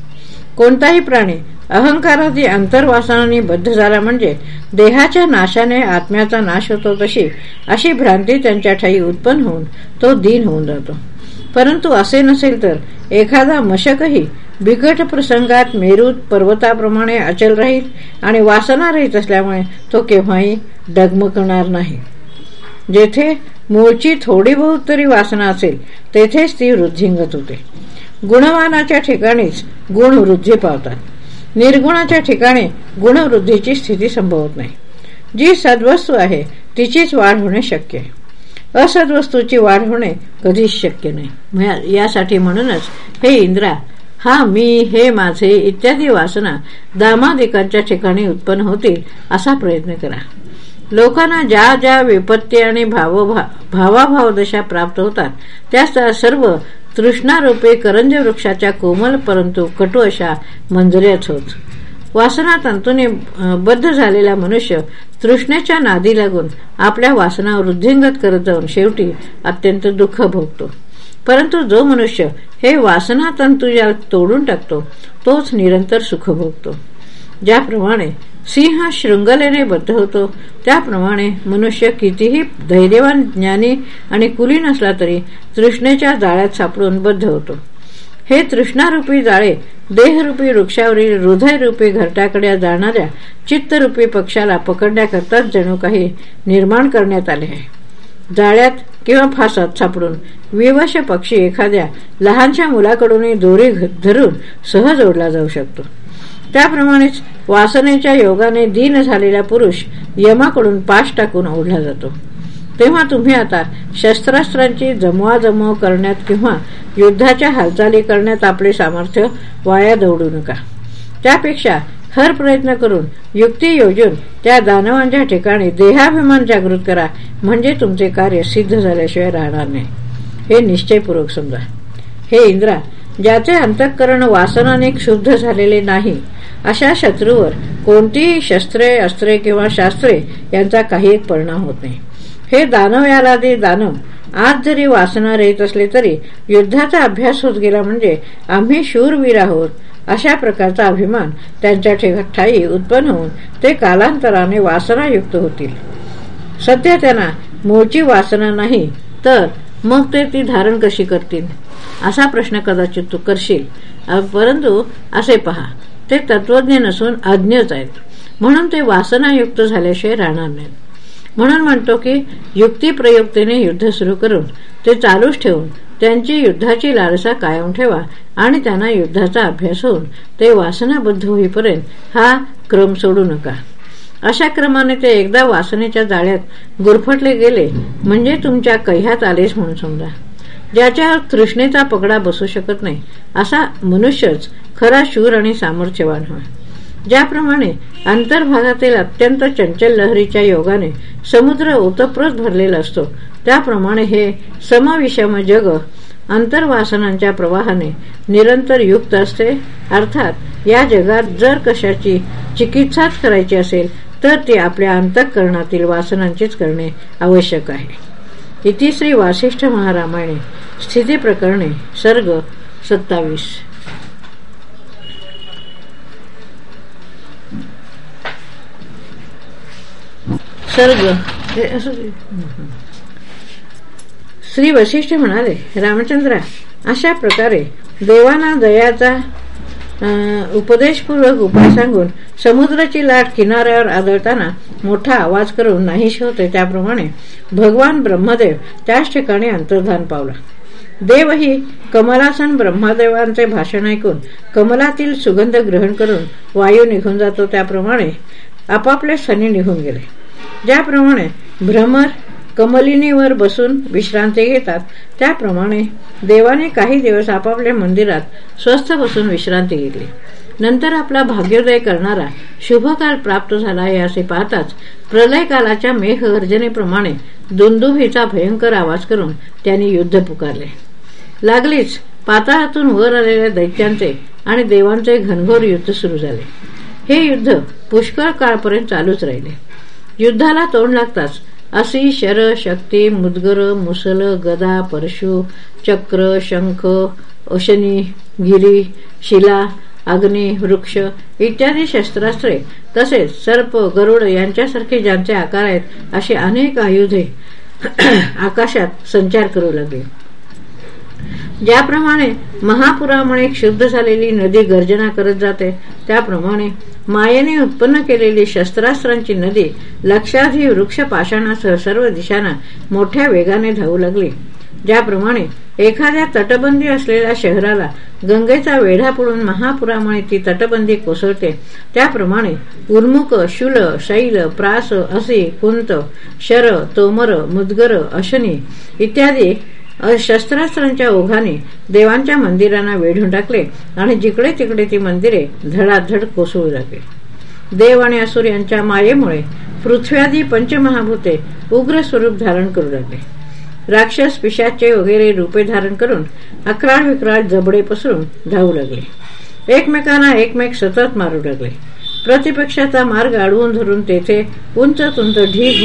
कोणताही प्राणी अहंकारादी अंतर्वासनाने बद्ध झाला म्हणजे देहाच्या नाशाने आत्म्याचा नाश होतो तशी अशी भ्रांती त्यांच्या ठाई उत्पन्न होऊन तो दीन होऊन जातो. परंतु असे नसेल तर एखादा मशकही बिकट प्रसंगात मेरूत पर्वताप्रमाणे अचल राहील आणि वासना रहित असल्यामुळे तो केव्हाही डगमगणार नाही. जेथे मूळची थोडी बहुत तरी वासना असेल तेथेच ती वृद्धिंगत होते. गुणवानाच्या ठिकाणीच गुण वृद्धी पावतात. निर्गुणाच्या ठिकाणी गुणवृद्धीची स्थिती संभवत नाही. जी सद्वस्तू आहे तिचीच वाढ होणे शक्य आहे. असद्वस्तूची वाढ होणे कधीच शक्य नाही. यासाठी म्हणूनच हे इंद्रा हा मी हे माझे इत्यादी वासना दामादिकांच्या ठिकाणी उत्पन्न होतील असा प्रयत्न करा. लोकांना ज्या ज्या विपत्ती आणि भावाभाव दशा प्राप्त होतात त्या सर्व तृष्णारूपे करंज वृक्षाच्या कोमल परंतु कटू अशा मंजुऱ्याच होत. वासना तंतूने बद्ध झालेला मनुष्य तृष्णेच्या नादी लागून आपल्या वासना वृद्धिंगत करत जाऊन शेवटी अत्यंत दुःख भोगतो. परंतु जो मनुष्य हे वासना तंतू तोडून टाकतो तोच निरंतर सुख भोगतो. ज्याप्रमाणे सिंह शृंगलेने बद्ध होतो त्याप्रमाणे मनुष्य कितीही धैर्यवान ज्ञानी आणि कुलीन असला तरी तृष्णेच्या जाळ्यात सापडून बद्ध होतो. हे तृष्णारूपी जाळे देहरूपी वृक्षावरील हृदयरूपी घरट्याकडे जाणाऱ्या चित्तरूपी पक्षाला पकडण्याकरताच जणू काही निर्माण करण्यात आले आहे. जाळ्यात किंवा फासात सापडून विवश पक्षी एखाद्या लहानशा मुलाकडूनही दोरी धरून सहज ओढला जाऊ शकतो. त्याप्रमाणेच वासनेच्या योगाने दीन झालेला पुरुष यमाकडून पाश टाकून ओढला जातो. तेव्हा तुम्ही आता शस्त्रास्त्रांची जमवाजमव करण्यात किंवा युद्धाच्या हालचाली करण्यात आपले सामर्थ्य वाया दौडू नका. त्यापेक्षा हर प्रयत्न करून युक्ती योजून त्या दानवांच्या ठिकाणी देहाभिमान जागृत करा. म्हणजे तुमचे कार्य सिद्ध झाल्याशिवाय राहणार नाही. हे निश्चयपूर्वक समजा. हे इंद्रा ज्याचे अंतःकरण वासनाने क्षुब्ध झालेले नाही अशा शत्रूवर कोणतीही शस्त्रे अस्त्रे किंवा शास्त्रे यांचा काही परिणाम होत नाही. हे दानव यालादी दानव. आज जरी वासना रेत असले तरी युद्धाचा अभ्यास होत गेला म्हणजे आम्ही शूरवीर आहोत. अशा प्रकारचा अभिमान त्यांच्या ठाई उत्पन्न होऊन ते कालांतराने वासनायुक्त होतील. सध्या त्यांना मूळची वासना नाही तर मग ते ती धारण कशी करतील? असा प्रश्न कदाचित तू करशील. परंतु असे पहा ते तत्वज्ञ नसून अज्ञच आहेत. म्हणून ते वासनायुक्त झाल्याशिवाय राहणार नाहीत. म्हणून म्हणतो की युक्तिप्रयुक्तीने युद्ध सुरू करून ते चालूच ठेवून त्यांची युद्धाची लालसा कायम ठेवा आणि त्यांना युद्धाचा अभ्यास होऊन ते वासनाबद्ध होईपर्यंत हा क्रम सोडू नका. अशा क्रमाने ते एकदा वासनेच्या जाळ्यात गुरफटले गेले म्हणजे तुमच्या कह्यात आलेच म्हणून समजा. ज्याच्या तृष्णेचा पगडा बसू शकत नाही असा मनुष्यच खरा शूर आणि सामर्थ्यवान होय ज्याप्रमाणे अंतर्भागातील अत्यंत चंचल लहरीच्या योगाने समुद्र ओतप्रोत भरलेला असतो त्याप्रमाणे हे समविषम जग अंतर्वासनांच्या प्रवाहाने निरंतर युक्त असते. अर्थात या जगात जर कशाची चिकित्साच करायची असेल तर ती आपल्या अंतःकरणातील वासनांचीच करणे आवश्यक आहे. इतिश्री वासिष्ठ महारामायणे स्थिती प्रकरणे सर्ग सत्तावीस. सर्ग श्री वशिष्ठ म्हणाले रामचंद्रा अशा प्रकारे देवाना दयाचा उपदेशपूर्वक उपाय सांगून समुद्राची लाट किनाऱ्यावर आदळताना मोठा आवाज करून नाहीशी होते त्याप्रमाणे भगवान ब्रह्मदेव त्याच ठिकाणी अंतर्धान पावला. देवही कमलासन ब्रह्मदेवांचे भाषण ऐकून कमलातील सुगंध ग्रहण करून वायू निघून जातो त्याप्रमाणे आपापले सनी निघून गेले. ज्याप्रमाणे भ्रमर कमलिनीवर बसून विश्रांती घेतात त्याप्रमाणे देवाने काही दिवस आपापल्या मंदिरात स्वस्थ बसून विश्रांती घेतली. नंतर आपला भाग्योदय करणारा शुभकाल प्राप्त झाला आहे असे पाहताच प्रलयकालाच्या मेघगर्जनेप्रमाणे दुंदुभीचा भयंकर आवाज करून त्यांनी युद्ध पुकारले. लागलीच पाताळातून वर आलेल्या दैत्यांचे आणि देवांचे घनघोर युद्ध सुरू झाले. हे युद्ध पुष्कळ काळपर्यंत चालूच राहिले. युद्धाला तोंड लागताच. असी शर शक्ती मुदगर मुसल गदा परशु चक्र शंख अशनी गिरी शिला अग्नी वृक्ष इत्यादी शस्त्रास्त्रे तसेच सर्प गरुड यांच्यासारखे ज्यांचे आकार आहेत अशी अनेक आयुधे आकाशात संचार करू लागले. ज्याप्रमाणे महापुरामुळे क्षुब्ध झालेली नदी गर्जना करत जाते त्याप्रमाणे मायेने उत्पन्न केलेली शस्त्रास्त्रांची नदी लक्षाधी वृक्ष पाषाणासह सर्व दिशांना मोठ्या वेगाने धावू लागली. ज्याप्रमाणे एखाद्या तटबंदी असलेल्या शहराला गंगेचा वेढा पडून महापुरामुळे ती तटबंदी कोसळते. त्याप्रमाणे उर्मुक शुल शैल प्रास असे कुंत शर तोमर मुदगर अशनी इत्यादी शस्त्रास्त्रांच्या ओघाने देवांच्या मंदिरांना वेढून टाकले आणि जिकडे तिकडे ती मंदिरे धडाधड कोसळू लागली. देव आणि असुर यांच्या मायेमुळे पृथ्व्यादी पंचमहाभूते उग्र स्वरूप धारण करू लागले. राक्षस पिशाचे वगैरे रूपे धारण करून अकराळ विक्राळ जबडे पसरून धावू लागले. एकमेकांना एकमेक सतत मारू लागले. प्रतिपक्षाचा मार्ग अडवून धरून तेथे उंच तुंच ढीग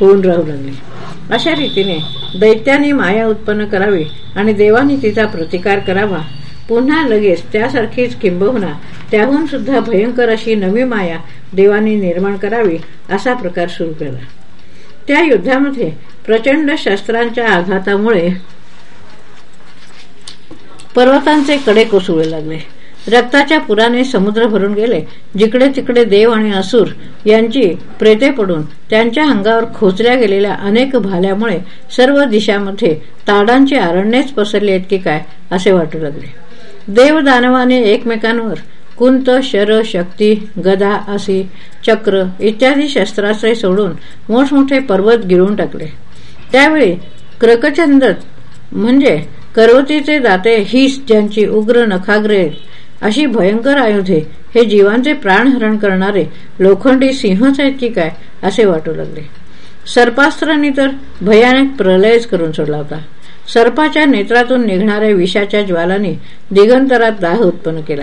होऊन राहू लागले. अशा रीतीने दैत्याने माया उत्पन्न करावी आणि देवानी तिचा प्रतिकार करावा. पुन्हा लगेच त्यासारखीच किंबहुना त्याहून सुद्धा भयंकर अशी नवी माया देवानी निर्माण करावी असा प्रकार सुरू केला. त्या युद्धामध्ये प्रचंड शस्त्रांच्या आघातामुळे पर्वतांचे कडे कोसळू लागले. रक्ताच्या पुराने समुद्र भरून गेले जिकडे तिकडे देव आणि असुर यांची प्रेते पडून त्यांच्या अंगावर खोचल्या गेलेल्या अनेक भाल्यामुळे सर्व दिशामध्ये ताडांचे अरण्यच पसरले की काय असे वाटू लागले. देव दानवाने एकमेकांवर कुंत शर शक्ती गदा असी चक्र इत्यादी शस्त्रास्त्रे सोडून मोठमोठे पर्वत गिळून टाकले. त्यावेळी क्रकचंदत म्हणजे करवतीचे दाते हीच ज्यांची उग्र नखाग्रे अशी भयंकर आयुधे हे जीवांचे प्राणहरण करणारे लोखंडी सिंहच आहेत की काय असे वाटू लागले. सर्पास्त्रांनी तर भयानक प्रलयच करून सोडला होता. सर्पाच्या नेत्रातून निघणाऱ्या विषाच्या ज्वालाने दिगंतरात दाह उत्पन्न केला.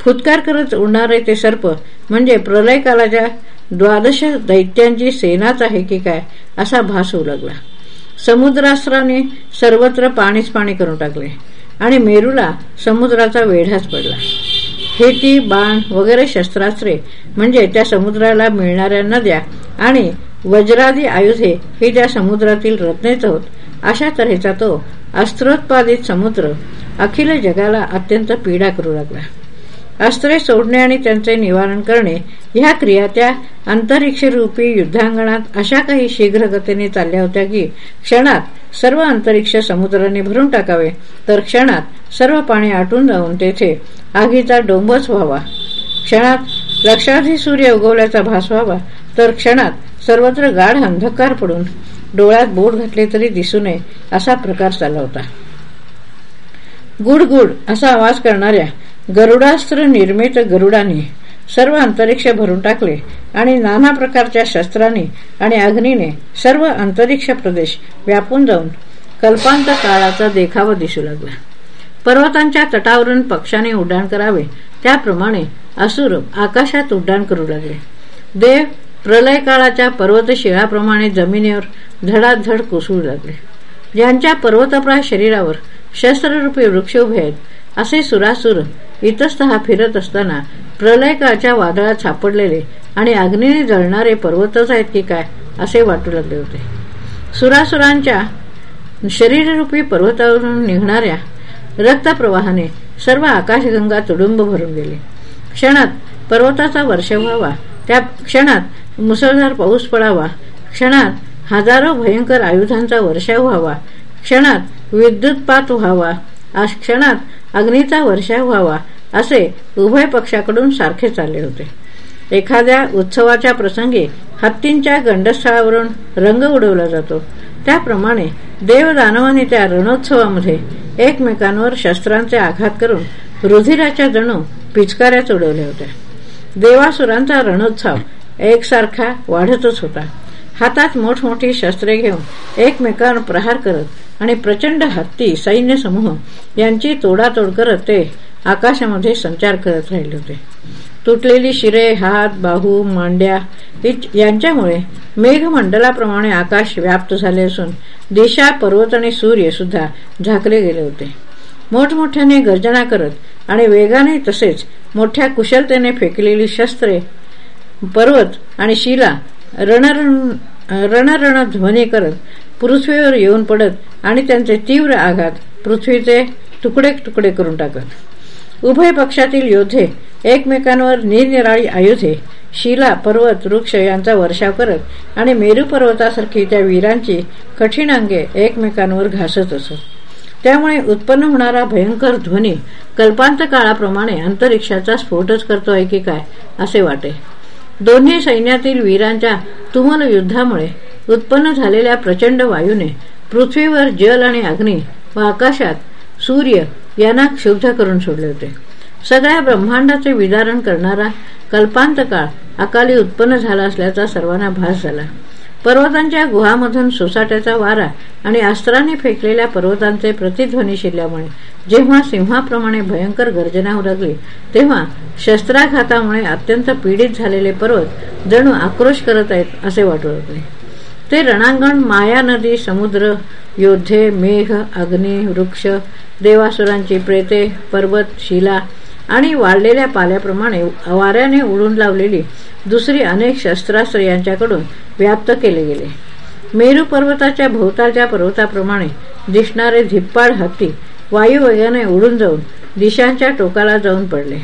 फुतकार करत उडणारे ते सर्प म्हणजे प्रलयकालाच्या द्वादश दैत्यांची सेनाच आहे की काय असा भास होऊ लागला. समुद्रास्त्राने सर्वत्र पाणीच पाणी करून टाकले. आणि मेरूला समुद्राचा वेढाच पडला. हेती बाण वगैरे शस्त्रास्त्रे म्हणजे त्या समुद्राला मिळणाऱ्या नद्या आणि वज्रादी आयुधे ही त्या समुद्रातील रत्नेच होत. अशा तऱ्हेचा तो अस्त्रोत्पादित समुद्र अखिल जगाला अत्यंत पीडा करू लागला. अस्त्रे सोडणे आणि त्यांचे निवारण करणे ह्या क्रिया त्या अंतरिक्षरूपी युद्धांगणात अशा काही शीघ्रगतीने चालल्या होत्या की क्षणात सर्व अंतरिक्ष समुद्राने भरून टाकावे तर क्षणात सर्व पाणी आटून जाऊन तेथे आगीचा डोंबच व्हावा. क्षणात लक्षाधी सूर्य उगवल्याचा भास व्हावा तर क्षणात सर्वत्र गाढ अंधकार पडून डोळ्यात बोट घातले तरी दिसू नये असा प्रकार चालला होता. गुड गुड असा आवाज करणाऱ्या गरुडास्त्र निर्मित गरुडाने सर्व अंतरिक्ष भरून टाकले आणि नाना प्रकारच्या शस्त्रांनी आणि अग्नीने सर्व अंतरिक्ष प्रदेश व्यापून जाऊन कल्पांत काळाचा देखावा दिसू लागला. पर्वतांच्या तटावरून पक्षाने उड्डाण करावे त्याप्रमाणे असुर आकाशात उड्डाण करू लागले. देव प्रलय काळाच्या पर्वतशिळाप्रमाणे जमिनीवर धडाधड कोसळू लागले. ज्यांच्या पर्वतप्राय शरीरावर शस्त्ररूपी वृक्ष उभे आहेत असे सुरासुर इतस्तः फिरत असताना प्रलयकाच्या वादळात सापडलेले आणि अग्नीने जळणारे पर्वतच आहेत की काय असे वाटू लागले होते. सुरासुरांच्या शरीररूपी पर्वतावरून निघणाऱ्या रक्तप्रवाहाने सर्व आकाशगंगा तुडुंब भरून गेले. क्षणात पर्वताचा वर्ष व्हावा त्या क्षणात मुसळधार पाऊस पडावा क्षणात हजारो भयंकर आयुधांचा वर्षाव व्हावा क्षणात विद्युतपात व्हावा क्षणात अग्नीचा वर्षाव व्हावा असे उभय पक्षाकडून सारखे चालले होते. एखाद्या उत्सवाच्या प्रसंगी हत्तींच्या गंडस्थळावरून रंग उडवला जातो. त्याप्रमाणे देवदानवाने त्या रणोत्सवामध्ये एकमेकांवर शस्त्रांचे आघात करून रुधिराच्या जणू पिचकाऱ्या चढवल्या होत्या देवासुरांचा रणोत्सव एकसारखा वाढतच होता. हातात मोठमोठी शस्त्रे घेऊन एकमेकांवर प्रहार करत आणि प्रचंड हत्ती सैन्य समूह यांची तोडातोड करत ते आकाशामध्ये संचार करत राहिले होते. तुटलेली शिरे हात बाहू मांड्या यांच्यामुळे मेघमंडलाप्रमाणे आकाश व्याप्त झाले असून दिशा पर्वत आणि सूर्य सुद्धा झाकले गेले होते. मोठमोठ्याने गर्जना करत आणि वेगाने तसेच मोठ्या कुशलतेने फेकलेली शस्त्रे पर्वत आणि शिला रणरण रणरण ध्वनी करत पृथ्वीवर येऊन पडत आणि त्यांचे तीव्र आघात पृथ्वीचे तुकडे तुकडे करून टाकत. उभय पक्षातील योद्धे एकमेकांवर निरनिराळी आयुधे शिला पर्वत वृक्ष यांचा वर्षाव करत आणि मेरू पर्वतासारखी त्या वीरांची कठीण अंगे एकमेकांवर घासत असत. त्यामुळे उत्पन्न होणारा भयंकर ध्वनी कल्पांत काळाप्रमाणे अंतरिक्षाचा स्फोटच करतोय की काय असे वाटे. दोन्ही सैन्यातील वीरांच्या तुमल युद्धामुळे उत्पन्न झालेल्या प्रचंड वायूने पृथ्वीवर जल आणि अग्नी व आकाशात सूर्य यांना क्षुब्ध करून सोडले होते. सगळ्या ब्रह्मांडाचे विदारण करणारा कल्पांत काळ अकाली उत्पन्न झाला असल्याचा सर्वांना भास झाला. पर्वतांच्या गुहामधून सोसाट्याचा वारा आणि अस्त्राने फेकलेल्या पर्वतांचे प्रतिध्वनी शिरल्यामुळे जेव्हा सिंहाप्रमाणे भयंकर गर्जना होऊ लागली तेव्हा शस्त्राघातामुळे अत्यंत पीडित झालेले पर्वत जणू आक्रोश करत आहेत असे वाटत होते ते रणांगण माया नदी समुद्र योद्धे मेघ अग्नी वृक्ष देवासुरांची प्रेते पर्वत शिला आणि वाढलेल्या पाल्याप्रमाणे वाऱ्याने उडून लावलेली दुसरी अनेक शस्त्रास्त्र यांच्याकडून व्याप्त केले गेले. मेरू पर्वताच्या भोवतालच्या पर्वताप्रमाणे दिसणारे धिप्पाड हत्ती वायुवेगाने उडून जाऊन दिशांच्या टोकाला जाऊन पडले.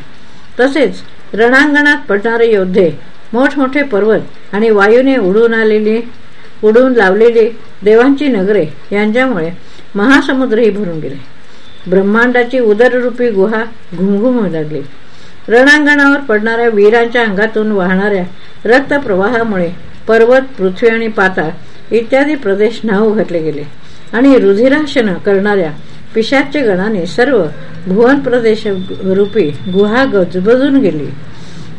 तसेच रणांगणात पडणारे योद्धे मोठमोठे पर्वत आणि वायूने उडून आलेली उडून लावलेली देवांची नगरे यांच्यामुळे महासमुद्रही भरून गेले. ब्रह्मांडाची उदररूपी गुहा घुमघुम लागली. रणांगणावर पडणाऱ्या वीरांच्या अंगातून वाहणाऱ्या रक्तप्रवाहामुळे पर्वत पृथ्वी आणि पाताळ इत्यादी प्रदेश नाव घातले गेले. आणि रुधिराशन करणाऱ्या पिशाच्य गणाने सर्व भुवन प्रदेश रूपी गुहा गजबजून गेली.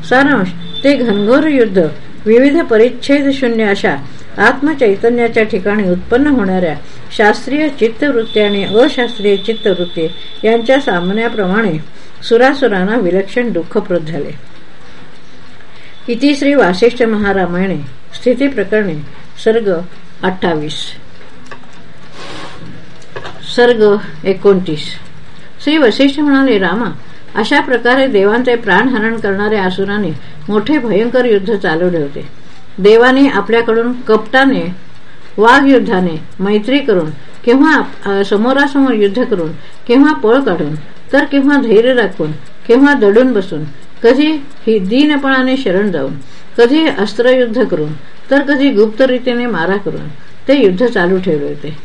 सारांश ते घनघोर युद्ध विविध परिच्छेद शून्य अशा आत्मचैतन्याच्या ठिकाणी उत्पन्न होणाऱ्या शास्त्रीय चित्तवृत्ती आणि अशास्त्रीय चित्तवृत्ती यांच्या सामन्याप्रमाणे सुरासुरांना विलक्षण दुःखप्रद झाले. इति श्री वासिष्ठ महारामायणे स्थिती प्रकरणे सर्ग अठ्ठावीस. सर्ग एकोणतीस. श्री वशिष्ठ म्हणाले रामा अशा प्रकारे देवांचे प्राणहरण करणाऱ्या असुराने मोठे भयंकर युद्ध चालवले होते देवाने आपल्याकडून कपटाने वाघयुद्धाने मैत्री करून किंवा समोरासमोर युद्ध करून किंवा पळ काढून तर किंवा धैर्य राखून किंवा दडून बसून कधी ही दीनपणाने शरण जाऊन कधी अस्त्रयुद्ध करून तर कधी गुप्तरीतीने मारा करून ते युद्ध चालू ठेवले होते.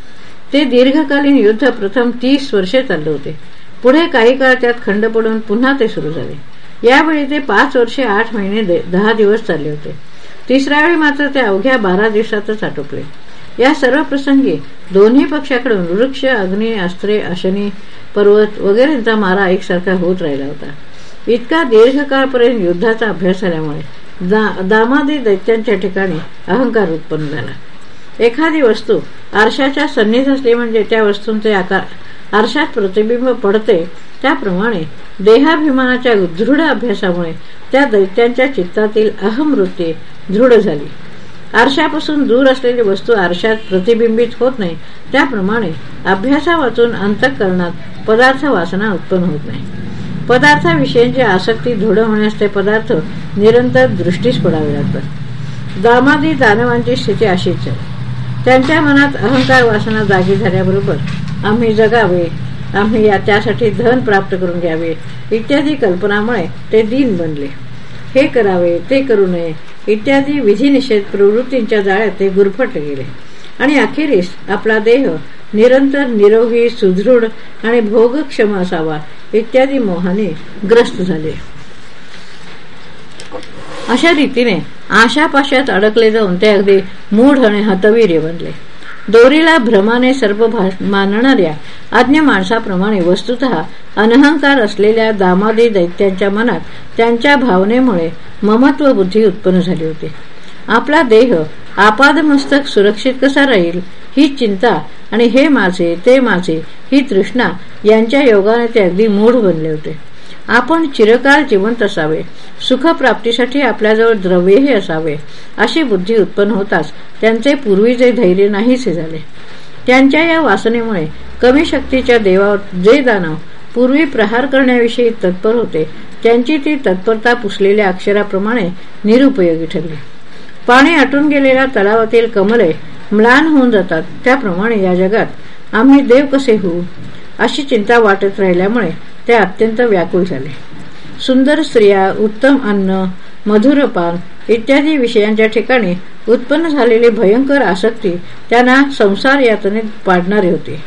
ते दीर्घकालीन युद्ध प्रथम तीस वर्षे चालले होते. पुढे काही काळ त्यात खंड पडून पुन्हा ते सुरू झाले. यावेळी ते पाच वर्षे आठ महिने दहा दिवस चालले होते. तिसऱ्या वेळी मात्र ते अवघ्या बारा दिवसातच आटोपले. या सर्व प्रसंगी दोन्ही पक्षाकडून वृक्ष अग्नी अस्त्रे अशनी पर्वत वगैरेंचा मारा एकसारखा होत राहिला होता. इतका दीर्घकाळपर्यंत युद्धाचा अभ्यास झाल्यामुळे दामादी दैत्यांच्या ठिकाणी अहंकार उत्पन्न झाला. एखादी वस्तू आरशाच्या सन्नीत असली म्हणजे त्या वस्तूंचे आकार आरशात प्रतिबिंब पडते. त्याप्रमाणे देहाभिमानाच्या दृढ अभ्यासामुळे त्या दैत्यांच्या चित्तातील अहमवृत्ती दृढ झाली. आरशापासून दूर असलेली वस्तू आरशात प्रतिबिंबित होत नाही. त्याप्रमाणे अभ्यासा वाचून अंतःकरणात पदार्थ वासना उत्पन्न होत नाही. पदार्थाविषयीची आसक्ती दृढ होण्यास ते पदार्थ निरंतर दृष्टीस पडावे लागतात. दामादी दानवांची स्थिती अशीच आहे. त्यांच्या मनात अहंकार वासना जागी झाल्याबरोबर आम्ही जगावे आम्ही या त्यासाठी धन प्राप्त करून घ्यावे इत्यादी कल्पनामुळे ते दीन बनले. हे करावे ते करू नये इत्यादी विधिनिषेध प्रवृत्तींच्या जाळ्यात ते गुरफटले गेले. आणि अखेरीस आपला देह निरंतर निरोगी सुदृढ आणि भोगक्षम असावा इत्यादी मोहाने ग्रस्त झाले. अशा रीतीने आशापाशात अडकले जाऊन ते अगदी मूढ आणि हतवीर्य बनले. दोरीला भ्रमाने सर्व मानणाऱ्या आज्ञ माणसाप्रमाणे वस्तुत अनहंकार असलेल्या दामादी दैत्यांच्या मनात त्यांच्या भावनेमुळे ममत्व बुद्धी उत्पन्न झाली होती. आपला देह आपादमस्तक सुरक्षित कसा राहील ही चिंता आणि हे माझे ते माझे ही तृष्णा यांच्या योगाने ते अगदी मूढ बनले होते. आपण चिरकाळ जिवंत असावे. सुखप्राप्तीसाठी आपल्याजवळ द्रव्यही असावे. अशी बुद्धी उत्पन्न होताच त्यांचे पूर्वीचे धैर्य नाहीसे झाले. त्यांच्या या वासनेमुळे कमी शक्तीच्या देवावर जे दानव पूर्वी प्रहार करण्याविषयी तत्पर होते त्यांची ती तत्परता पुसलेल्या अक्षराप्रमाणे निरुपयोगी ठरली. पाणी आटून गेलेल्या तलावातील कमले म्लान होऊन जातात. त्याप्रमाणे या जगात आम्ही देव कसे होऊ? अशी चिंता वाटत राहिल्यामुळे ते अत्यंत व्याकुळ झाले. सुंदर स्त्रिया उत्तम अन्न मधुरपान इत्यादी विषयांच्या ठिकाणी उत्पन्न झालेली भयंकर आसक्ती त्यांना संसार यातनेत पाडणारे होते.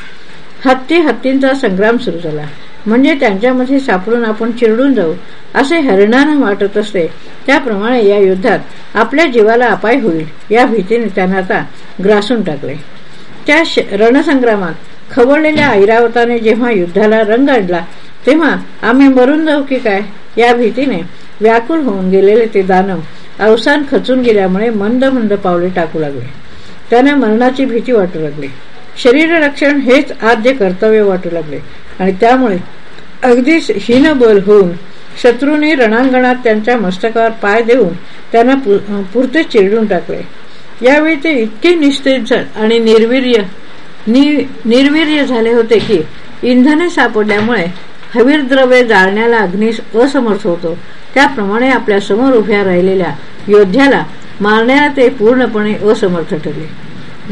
हत्ती हत्तींचा संग्राम सुरू झाला. म्हणजे त्यांच्यामध्ये सापडून आपण चिरडून जाऊ असे हरणानं वाटत असते. त्याप्रमाणे या युद्धात आपल्या जीवाला अपाय होईल या भीतीने त्यांना आता ग्रासून टाकले. त्या रणसंग्रामात खवळलेल्या ऐरावताने जेव्हा युद्धाला रंग आणला तेव्हा आम्ही मरून जाऊ की काय? या भीतीने व्याकुळ होऊन गेलेले ते दानव अवसान खचून गेल्यामुळे मंद मंद पावले टाकू लागले. त्याने मरणाची भीती वाटू लागली. शरीर रक्षण हेच आद्य कर्तव्य वाटू लागले आणि त्यामुळे अगदीच हीनबल होऊन शत्रूने रणांगणात त्यांच्या मस्तकावर पाय देऊन त्यांना पुरते चिरडून टाकले. यावेळी ते इतके निस्तेज आणि निर्वीर्य निर्वीर्य झाले होते की इंधने सापडल्यामुळे हवीर द्रव्य जाळण्याला अग्निस असमर्थ होतो. त्याप्रमाणे आपल्यासमोर उभ्या राहिलेल्या योद्ध्याला मारण्याला ते पूर्णपणे असमर्थ ठरले.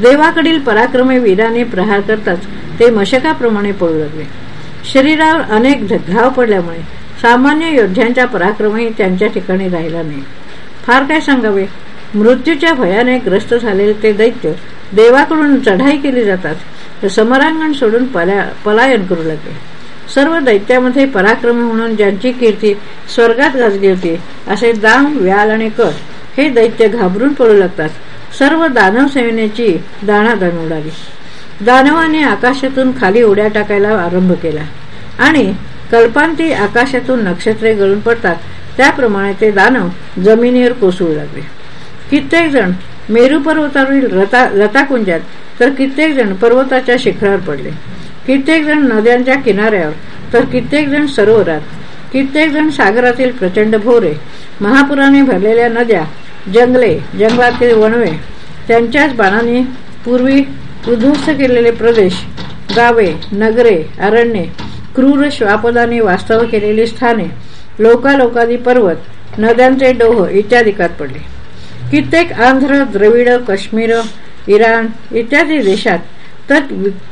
देवाकडील पराक्रमे वीराने प्रहार करताच ते मशकाप्रमाणे पळू लागले. शरीरावर अनेक घाव पडल्यामुळे सामान्य योद्ध्यांच्या पराक्रमही त्यांच्या ठिकाणी राहिला नाही. फार काय सांगावे? मृत्यूच्या भयाने ग्रस्त झालेले ते दैत्य देवाकडून चढाई केली जातात. तर समरांगण सोडून पलायन करू लागले. सर्व दैत्यामध्ये पराक्रम म्हणून ज्यांची कीर्ती स्वर्गात गाजली होती असे दाम व्याल आणि कट हे दैत्य घाबरून पडू लागतात. सर्व दानव सेनेची दाणादाण उडाली दानवाने आकाशातून खाली उड्या टाकायला आरंभ केला. आणि कल्पांती आकाशातून नक्षत्रे गळून पडतात. त्याप्रमाणे ते दानव जमिनीवर कोसळू लागले. कित्येक जण मेरू पर्वतावरील लताकुंजात तर कित्येक जण पर्वताच्या शिखरावर पडले. कित्येक जण नद्यांच्या किनाऱ्यावर तर कित्येक जण सरोवरात. कित्येक जण सागरातील प्रचंड भोरे महापुराने भरलेल्या नद्या जंगले जंगलातील वणवे त्यांच्याच बाणाने पूर्वी उद्ध्वस्त केलेले प्रदेश गावे नगरे अरण्ये क्रूर श्वापदाने वास्तव केलेली स्थाने लोकालोकादी पर्वत नद्यांचे डोह इत्यादिकात पडले. कित्येक आंध्र द्रविड काश्मीर इराण इत्यादी देशात तर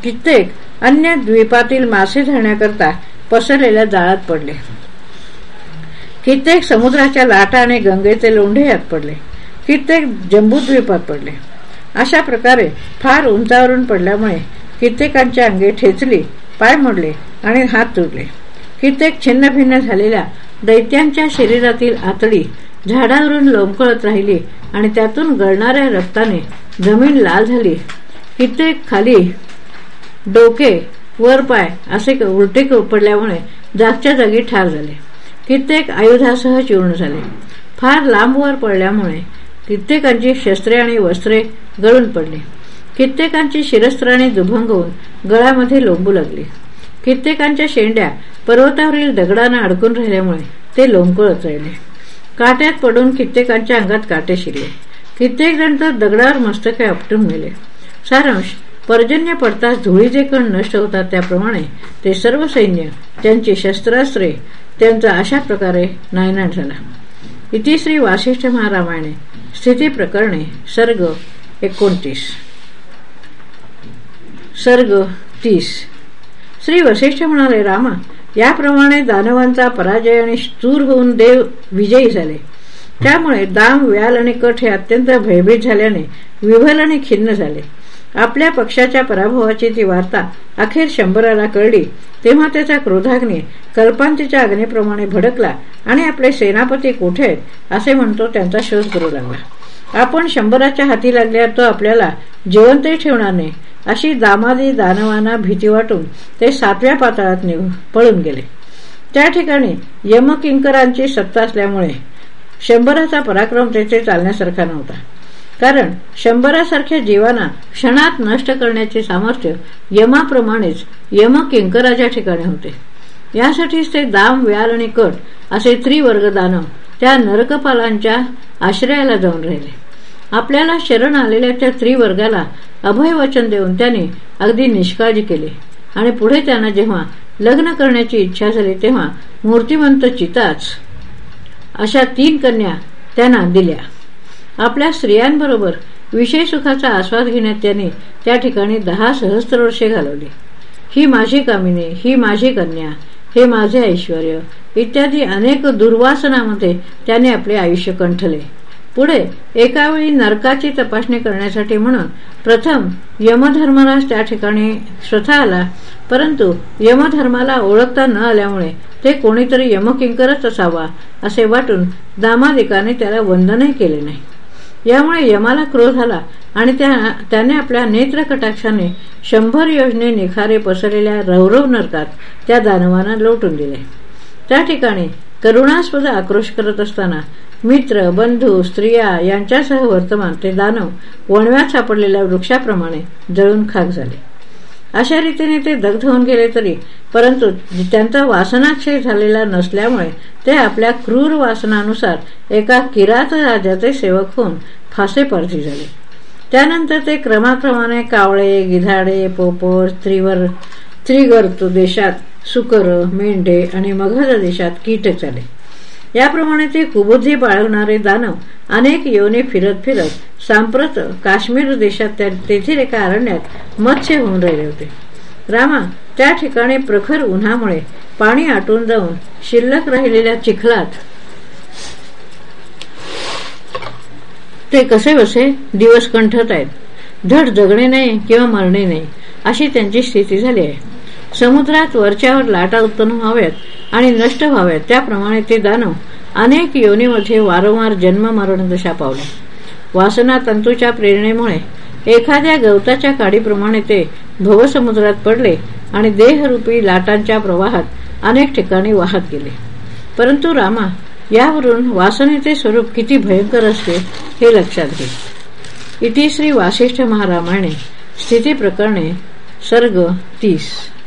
कित्येक अन्य द्वीपातील मासे धरण्याकरता पसरलेल्या जाळात पडले. कित्येक समुद्राच्या लाटा आणि गंगेचे लोंढे यात पडले. कित्येक जम्बूद्वीपात पडले. अशा प्रकारे फार उंचावरून पडल्यामुळे कित्येकांच्या अंगे ठेचली पाय मोडले आणि हात तुटले कित्येक छिन्न भिन्न झालेल्या दैत्यांच्या शरीरातील आतडी झाडावरून लोंबकळत राहिली आणि त्यातून गळणाऱ्या रक्ताने जमीन लाल झाली. कित्येक खाली डोके वर पाय असे उलटे पडल्यामुळे जागच्या जागी ठार झाले. कित्येक आयुधासह चूर्ण झाले. फार लांबवर पडल्यामुळे कित्येकांची शस्त्रे आणि वस्त्रे गळून पडली. कित्येकांची शिरस्त्राने दुभंग होऊन गळामध्ये लोंबू लागली. कित्येकांच्या शेंड्या पर्वतावरील दगडांना अडकून राहिल्यामुळे ते लोंबकळत राहिले. काट्यात पडून कित्येकांच्या अंगात काटे शिरले. कित्येक जण तर दगडावर मस्तके आपटून मेले सारांश पर्जन्य पडताच धुळीचे कण नष्ट होतात त्याप्रमाणे ते सर्व सैन्य त्यांची शस्त्रास्त्रे त्यांचा अशा प्रकारे नायनाट झाला. इतिश्री वासिष्ठ महारामायणे स्थिती प्रकरणे सर्ग एकोणतीस. सर्ग तीस. श्री वशिष्ठ म्हणाले रामा याप्रमाणे दानवांचा पराजय आणि चूर होऊन देव विजयी झाले. त्यामुळे दाम व्याल आणि कठ हे अत्यंत भयभीत झाल्याने विभल आणि खिन्न झाले. आपल्या पक्षाच्या पराभवाची ती वार्ता अखेर शंभराला कळली तेव्हा त्याचा क्रोधाग्नी कल्पांतीच्या अग्नीप्रमाणे भडकला आणि आपले सेनापती कोठे आहेत असे म्हणतो त्यांचा शोध करू लागला. आपण शंभराच्या हाती लागल्यावर तो आपल्याला जिवंतही ठेवणार नाही. अशी दामादी दानवांना भीती वाटून ते सातव्या पातळात निघून पळून गेले. त्या ठिकाणी यमकिंकरांची सत्ता असल्यामुळे शंभराचा पराक्रम तेथे चालण्यासारखा नव्हता. कारण शंभरासारख्या जीवांना क्षणात नष्ट करण्याचे सामर्थ्य यमाप्रमाणेच यमकिंकराच्या ठिकाणी होते. यासाठीच ते दाम व्याल आणि कट असे त्रिवर्ग दानव त्या नरकपालांच्या आश्रयाला जाऊन राहिले. आपल्याला शरण आलेल्या त्या त्रिवर्गाला अभय वचन देऊन त्याने अगदी निष्काळजी केली. आणि पुढे त्यांना जेव्हा लग्न करण्याची इच्छा झाली तेव्हा मूर्तिमंत चिताच अशा तीन कन्या त्यांना दिल्या. आपल्या स्त्रियांबरोबर विषय सुखाचा आस्वाद घेण्यात त्याने त्या ठिकाणी दहा सहस्त्र वर्षे घालवली. ही माझी कामिनी ही माझी कन्या हे माझे ऐश्वर इत्यादी अनेक दुर्वासनामध्ये त्याने आपले आयुष्य कंठले. पुढे एकावेळी नरकाची तपासणी करण्यासाठी म्हणून प्रथम यमधर्मराज त्या ठिकाणी स्वतः आला. परंतु यमधर्माला ओळखता न आल्यामुळे ते कोणीतरी यमकिंकरच असावा असे वाटून दामादिकाने त्याला वंदनही केले नाही. यामुळे यमाला क्रोध आला आणि त्याने आपल्या नेत्र कटाक्षाने शंभर योजने निखारे पसरलेल्या रौरव नरकात त्या दानवांना लोटून दिले. त्या ठिकाणी करुणास्पद आक्रोश करत असताना मित्र बंधू स्त्रिया यांच्यासह वर्तमान ते दानव वणव्यात सापडलेल्या वृक्षाप्रमाणे जळून खाक झाले. अशा रीतीने ते दग्ध होऊन गेले तरी परंतु त्यांचा वासनाक्षय झालेला नसल्यामुळे ते आपल्या क्रूर वासनानुसार एका किरात राजाचे सेवक होऊन फासे झाले. त्यानंतर ते क्रमाक्रमाने कावळे गिधाडे पोपर त्रिवर त्रिगर्त देशात सुकर मेंढे आणि मगध देशात कीटक झाले याप्रमाणे ते कुबुद्धी बाळगणारे दानव अनेक योने फिरत फिरत सांप्रत काश्मीर देशात तेथील एका अरण्यात मत्स्य होऊन राहिले होते. रामा त्या ठिकाणी प्रखर उन्हामुळे पाणी आटून जाऊन शिल्लक राहिलेल्या चिखलात ते कसे बसे? दिवस कंठत आहेत. धड जगणे नाही किंवा मरणे नाही अशी त्यांची स्थिती झाली आहे. समुद्रात वरच्यावर लाटा उत्पन्न व्हाव्यात आणि नष्ट व्हाव्यात. त्याप्रमाणे ते दानव अनेक योनीमध्ये वारंवार जन्म मरण दशा पावले. वासना तंतूच्या प्रेरणेमुळे एखाद्या गवताच्या काडीप्रमाणे ते भवसमुद्रात पडले आणि देहरूपी लाटांच्या प्रवाहात अनेक ठिकाणी वाहत गेले. परंतु रामा यावरून वासनेचे स्वरूप किती भयंकर असते हे लक्षात घे. इति श्री वासिष्ठ महारामाने स्थिती प्रकरणे सर्ग तीस.